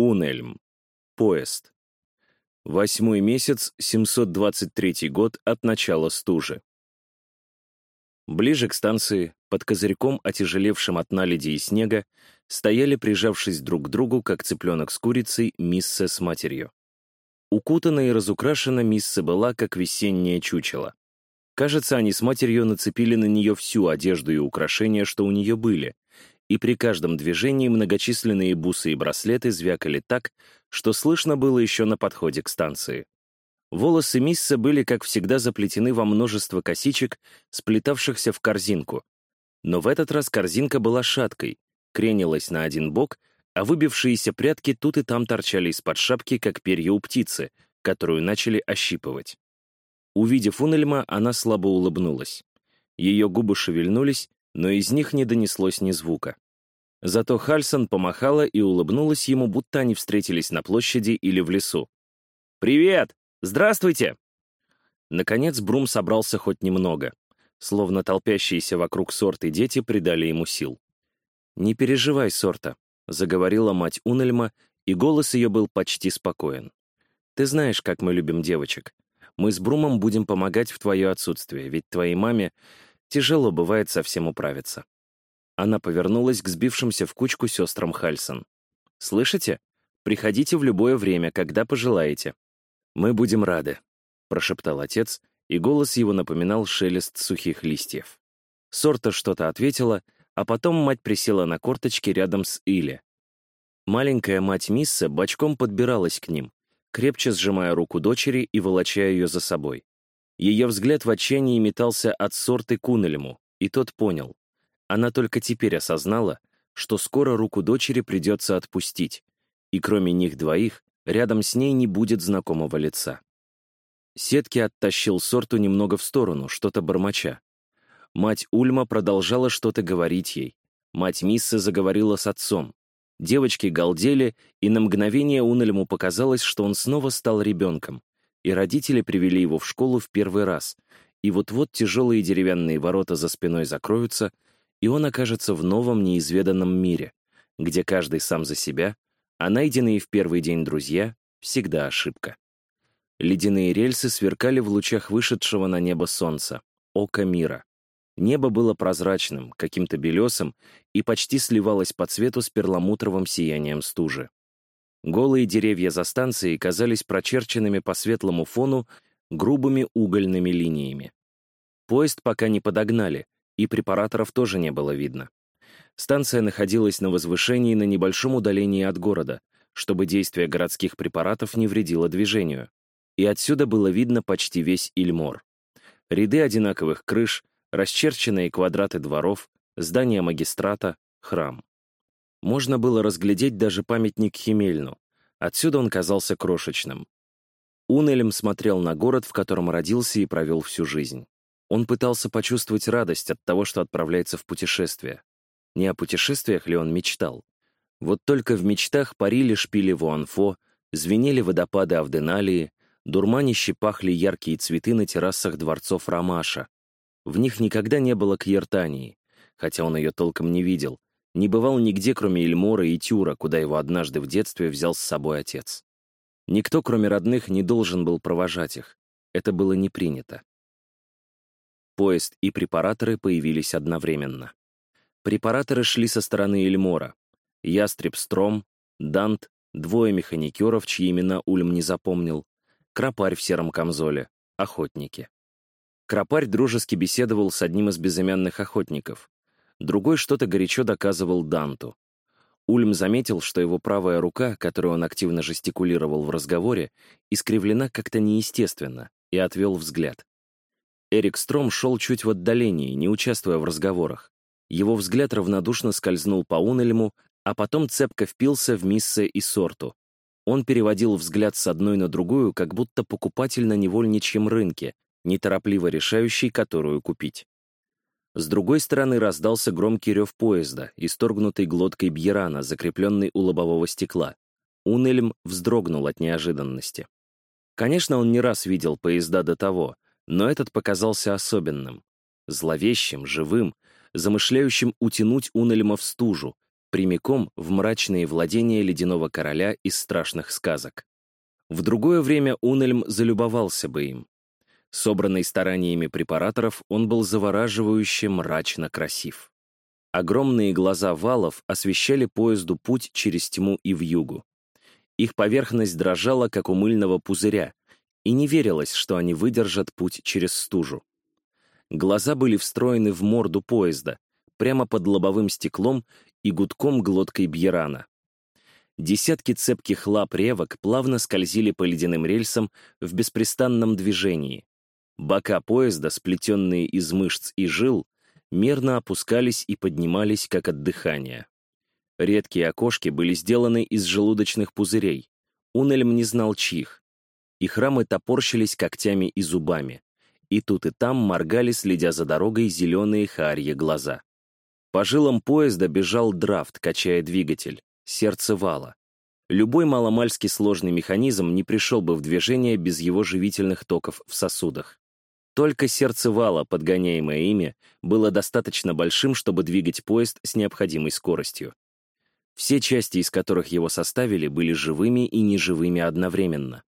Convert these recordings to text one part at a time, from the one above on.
Унельм. Поезд. Восьмой месяц, 723 год от начала стужи. Ближе к станции, под козырьком, отяжелевшим от наледи и снега, стояли, прижавшись друг к другу, как цыпленок с курицей, Мисса с матерью. Укутана и разукрашена Мисса была, как весеннее чучело. Кажется, они с матерью нацепили на нее всю одежду и украшения, что у нее были, и при каждом движении многочисленные бусы и браслеты звякали так, что слышно было еще на подходе к станции. Волосы Мисса были, как всегда, заплетены во множество косичек, сплетавшихся в корзинку. Но в этот раз корзинка была шаткой, кренилась на один бок, а выбившиеся прядки тут и там торчали из-под шапки, как перья у птицы, которую начали ощипывать. Увидев Унельма, она слабо улыбнулась. Ее губы шевельнулись, но из них не донеслось ни звука. Зато Хальсон помахала и улыбнулась ему, будто они встретились на площади или в лесу. «Привет! Здравствуйте!» Наконец Брум собрался хоть немного, словно толпящиеся вокруг сорты дети придали ему сил. «Не переживай, сорта», — заговорила мать Унельма, и голос ее был почти спокоен. «Ты знаешь, как мы любим девочек. Мы с Брумом будем помогать в твое отсутствие, ведь твоей маме тяжело бывает совсем управиться». Она повернулась к сбившимся в кучку сестрам Хальсон. «Слышите? Приходите в любое время, когда пожелаете. «Мы будем рады», — прошептал отец, и голос его напоминал шелест сухих листьев. Сорта что-то ответила, а потом мать присела на корточки рядом с Иле. Маленькая мать Мисса бочком подбиралась к ним, крепче сжимая руку дочери и волоча ее за собой. Ее взгляд в отчаянии метался от сорты к Унельму, и тот понял. Она только теперь осознала, что скоро руку дочери придется отпустить, и кроме них двоих Рядом с ней не будет знакомого лица. Сетки оттащил Сорту немного в сторону, что-то бормоча. Мать Ульма продолжала что-то говорить ей. Мать Миссы заговорила с отцом. Девочки галдели, и на мгновение Унельму показалось, что он снова стал ребенком, и родители привели его в школу в первый раз, и вот-вот тяжелые деревянные ворота за спиной закроются, и он окажется в новом неизведанном мире, где каждый сам за себя, а найденные в первый день друзья — всегда ошибка. Ледяные рельсы сверкали в лучах вышедшего на небо солнца, ока мира. Небо было прозрачным, каким-то белесым, и почти сливалось по цвету с перламутровым сиянием стужи. Голые деревья за станцией казались прочерченными по светлому фону грубыми угольными линиями. Поезд пока не подогнали, и препараторов тоже не было видно. Станция находилась на возвышении на небольшом удалении от города, чтобы действие городских препаратов не вредило движению. И отсюда было видно почти весь Ильмор. Ряды одинаковых крыш, расчерченные квадраты дворов, здания магистрата, храм. Можно было разглядеть даже памятник Химельну. Отсюда он казался крошечным. Унелем смотрел на город, в котором родился и провел всю жизнь. Он пытался почувствовать радость от того, что отправляется в путешествие. Не о путешествиях ли он мечтал? Вот только в мечтах парили шпили Вуанфо, звенели водопады Авденалии, дурманище пахли яркие цветы на террасах дворцов Ромаша. В них никогда не было Кьертании, хотя он ее толком не видел, не бывал нигде, кроме Эльмора и Тюра, куда его однажды в детстве взял с собой отец. Никто, кроме родных, не должен был провожать их. Это было не принято. Поезд и препараторы появились одновременно. Препараторы шли со стороны Эльмора. Ястреб Стром, Дант, двое механикеров, чьи имена Ульм не запомнил, Кропарь в сером камзоле, охотники. Кропарь дружески беседовал с одним из безымянных охотников. Другой что-то горячо доказывал Данту. Ульм заметил, что его правая рука, которую он активно жестикулировал в разговоре, искривлена как-то неестественно, и отвел взгляд. Эрик Стром шел чуть в отдалении, не участвуя в разговорах. Его взгляд равнодушно скользнул по Унельму, а потом цепко впился в Миссе и Сорту. Он переводил взгляд с одной на другую, как будто покупатель на невольничьем рынке, неторопливо решающий, которую купить. С другой стороны раздался громкий рев поезда, исторгнутый глоткой Бьерана, закрепленный у лобового стекла. Унельм вздрогнул от неожиданности. Конечно, он не раз видел поезда до того, но этот показался особенным. Зловещим, живым, замышляющим утянуть Унельма в стужу, прямиком в мрачные владения ледяного короля из страшных сказок. В другое время Унельм залюбовался бы им. Собранный стараниями препараторов, он был завораживающе мрачно красив. Огромные глаза валов освещали поезду путь через тьму и вьюгу. Их поверхность дрожала, как у мыльного пузыря, и не верилось, что они выдержат путь через стужу. Глаза были встроены в морду поезда, прямо под лобовым стеклом и гудком глоткой Бьерана. Десятки цепких лап ревок плавно скользили по ледяным рельсам в беспрестанном движении. Бока поезда, сплетенные из мышц и жил, мерно опускались и поднимались, как от дыхания. Редкие окошки были сделаны из желудочных пузырей. Унельм не знал чьих. Их рамы топорщились когтями и зубами. И тут и там моргали, следя за дорогой, зеленые хаарье глаза. По жилам поезда бежал драфт, качая двигатель, сердце вала. Любой маломальски сложный механизм не пришел бы в движение без его живительных токов в сосудах. Только сердце вала, подгоняемое ими, было достаточно большим, чтобы двигать поезд с необходимой скоростью. Все части, из которых его составили, были живыми и неживыми одновременно.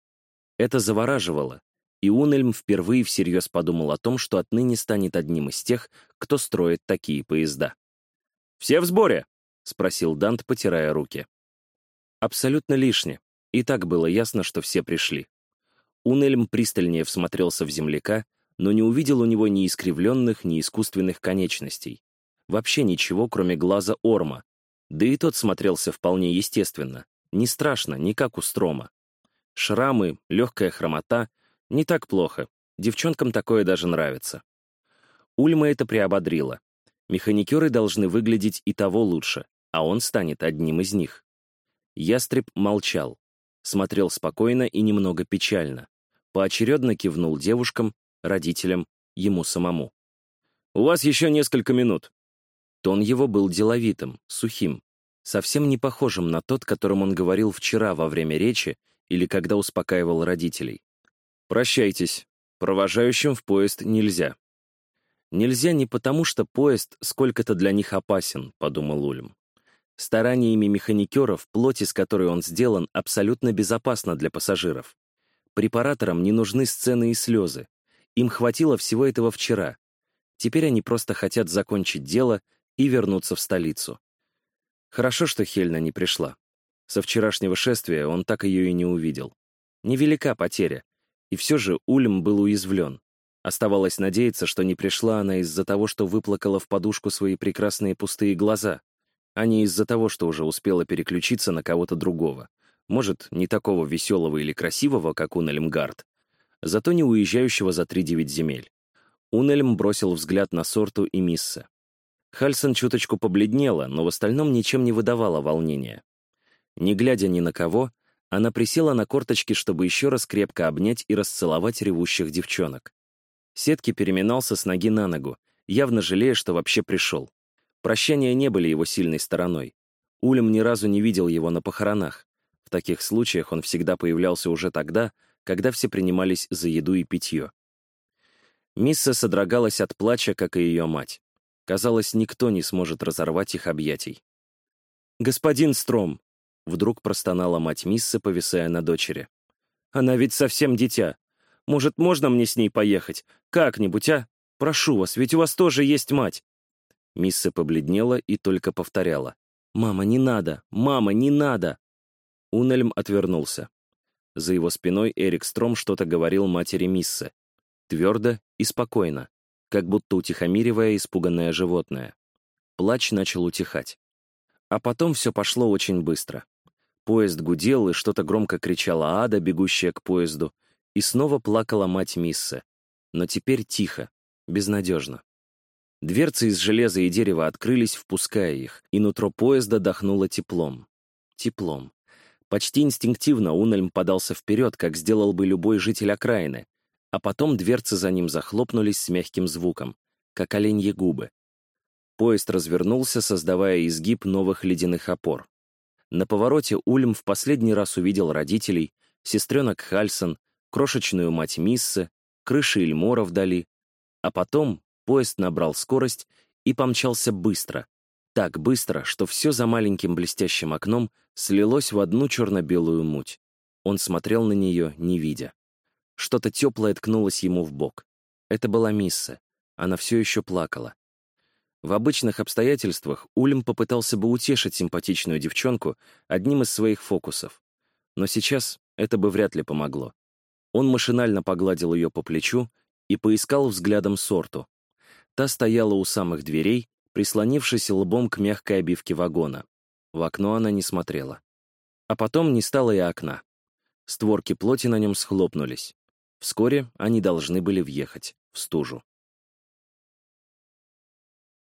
Это завораживало, и Унельм впервые всерьез подумал о том, что отныне станет одним из тех, кто строит такие поезда. «Все в сборе?» — спросил Дант, потирая руки. Абсолютно лишне. И так было ясно, что все пришли. Унельм пристальнее всмотрелся в земляка, но не увидел у него ни искривленных, ни искусственных конечностей. Вообще ничего, кроме глаза Орма. Да и тот смотрелся вполне естественно. Не страшно, не как у Строма. Шрамы, легкая хромота — не так плохо. Девчонкам такое даже нравится. Ульма это приободрило. Механикеры должны выглядеть и того лучше, а он станет одним из них. Ястреб молчал, смотрел спокойно и немного печально, поочередно кивнул девушкам, родителям, ему самому. «У вас еще несколько минут». Тон его был деловитым, сухим, совсем не похожим на тот, которым он говорил вчера во время речи или когда успокаивал родителей. «Прощайтесь. Провожающим в поезд нельзя». «Нельзя не потому, что поезд сколько-то для них опасен», — подумал Ульм. Стараниями механикеров плоть, из которой он сделан, абсолютно безопасна для пассажиров. Препараторам не нужны сцены и слезы. Им хватило всего этого вчера. Теперь они просто хотят закончить дело и вернуться в столицу. Хорошо, что Хельна не пришла. Со вчерашнего шествия он так ее и не увидел. Невелика потеря, и все же Ульм был уязвлен. Оставалось надеяться, что не пришла она из-за того, что выплакала в подушку свои прекрасные пустые глаза, а не из-за того, что уже успела переключиться на кого-то другого. Может, не такого веселого или красивого, как Унельмгард, зато не уезжающего за три-девять земель. Унельм бросил взгляд на Сорту и Мисса. Хальсон чуточку побледнела, но в остальном ничем не выдавала волнения. Не глядя ни на кого, она присела на корточки, чтобы еще раз крепко обнять и расцеловать ревущих девчонок. Сетки переминался с ноги на ногу, явно жалея, что вообще пришел. Прощания не были его сильной стороной. Улем ни разу не видел его на похоронах. В таких случаях он всегда появлялся уже тогда, когда все принимались за еду и питье. Мисса содрогалась от плача, как и ее мать. Казалось, никто не сможет разорвать их объятий. «Господин Стром!» — вдруг простонала мать Миссы, повисая на дочери. «Она ведь совсем дитя. Может, можно мне с ней поехать? Как-нибудь, а? Прошу вас, ведь у вас тоже есть мать!» Мисса побледнела и только повторяла. «Мама, не надо! Мама, не надо!» Унельм отвернулся. За его спиной Эрик Стром что-то говорил матери Миссы. Твердо и спокойно, как будто утихомиривая испуганное животное. Плач начал утихать. А потом все пошло очень быстро. Поезд гудел, и что-то громко кричала Ада, бегущая к поезду, и снова плакала мать Миссы. Но теперь тихо, безнадежно. Дверцы из железа и дерева открылись, впуская их, и нутро поезда дохнуло теплом. Теплом. Почти инстинктивно Унельм подался вперед, как сделал бы любой житель окраины, а потом дверцы за ним захлопнулись с мягким звуком, как оленьи губы. Поезд развернулся, создавая изгиб новых ледяных опор. На повороте Ульм в последний раз увидел родителей, сестренок Хальсон, крошечную мать Миссы, крыши Эльмора вдали, а потом поезд набрал скорость и помчался быстро, Так быстро, что все за маленьким блестящим окном слилось в одну черно-белую муть. Он смотрел на нее, не видя. Что-то теплое ткнулось ему в бок. Это была Мисса. Она все еще плакала. В обычных обстоятельствах Ульм попытался бы утешить симпатичную девчонку одним из своих фокусов. Но сейчас это бы вряд ли помогло. Он машинально погладил ее по плечу и поискал взглядом сорту. Та стояла у самых дверей, прислонившись лбом к мягкой обивке вагона. В окно она не смотрела. А потом не стало и окна. Створки плоти на нем схлопнулись. Вскоре они должны были въехать в стужу.